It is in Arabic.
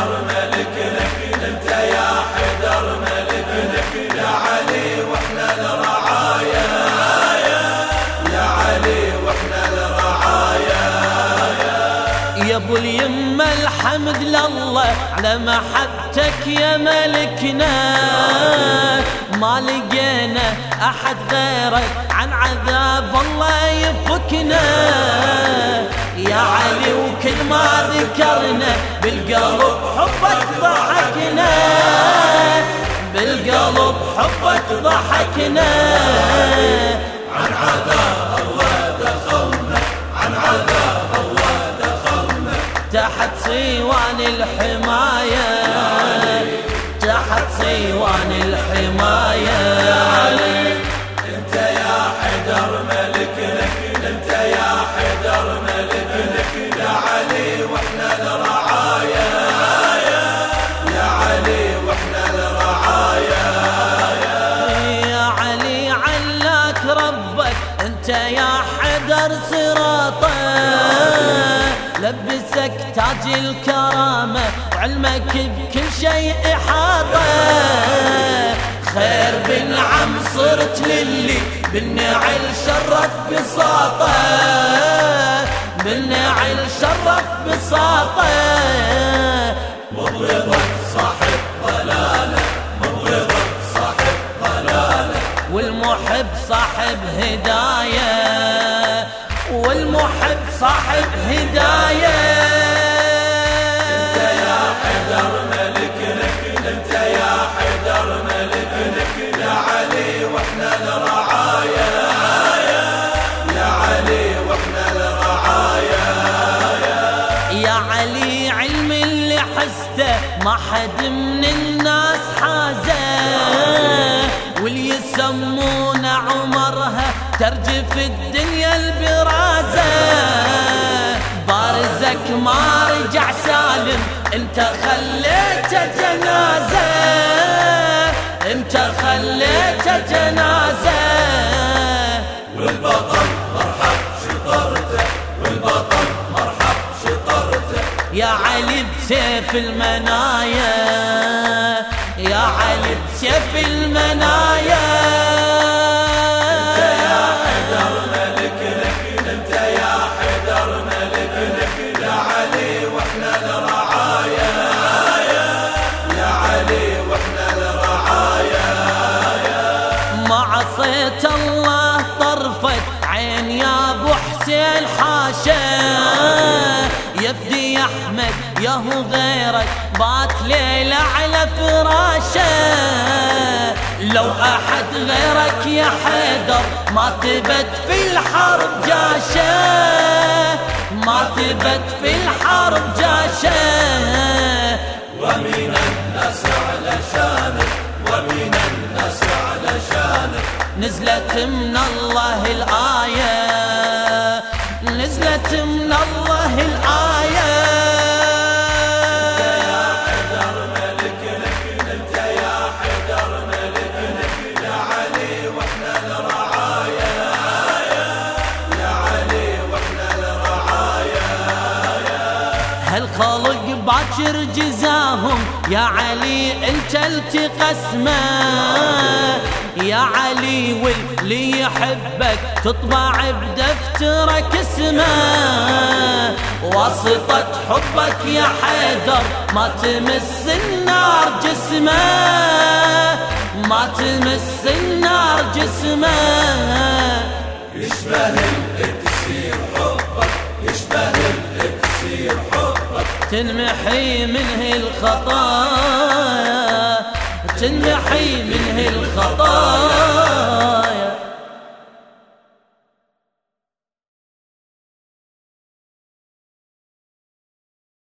حيدر ملكنا انت يا حيدر ملكنا يا علي وإحنا الرعايا يا علي وإحنا الرعايا يا ابو اليمه الحمد لله على محبتك يا ملكنا. ما لقينا أحد غيرك عن عذاب الله يفكنا. يا علي وكل ذكرنا بالقلب حبك ضحكنا. بالقلب حبك ضحكنا. عن عذاب الله دخلنا عن عذاب الله دخلنا تحت صيوان الحماية لبسك تاج الكرامة وعلمك بكل شيء إحاطة. خير بالعم صرت للي بالنعل شرف بساطة. بالنعل شرف بساطة. مبغضك صاحب ضلالة مبغضك صاحب ضلالة. والمحب صاحب هداية والمحب صاحب هداية. أنت يا حيدر ملكنا أنت يا حيدر ملكنا يا علي وإحنا الرعايا يا علي وإحنا الرعايا يا علي علم اللي حسته ما حد من الناس حازه. واللي يسمونه عمرها ترجف الدنيا البرازة. ما رجع سالم. انت خليته جنازه انت خليته جنازه والبطل مرحب شطرته. والبطل مرحب شطرته. يا علي بسيف المنايا. يا علي بسيف المنايا. عصيت الله طرفك عين يا أبو حسين حاشا. يفدي يا احمد ياهو غيرك بات ليلة على فراشه. لو أحد غيرك يا حيدر ما تبت في الحرب جاشه ما تبت في الحرب جاشه ومن الناس على نزلت من الله الآية نزلت من الله الآية. هالخلق باكر جزاهم؟ يا علي انت التقسمه. يا علي واللي يحبك تطبع بدفترك اسمه. واسطة حبك يا حيدر ما تمس النار جسمه. ما تمس النار جسمه. يشبه الاكسير حبك يشبه الاكسير حبك. تنمحي منه الخطايا. تنمحي منه الخطايا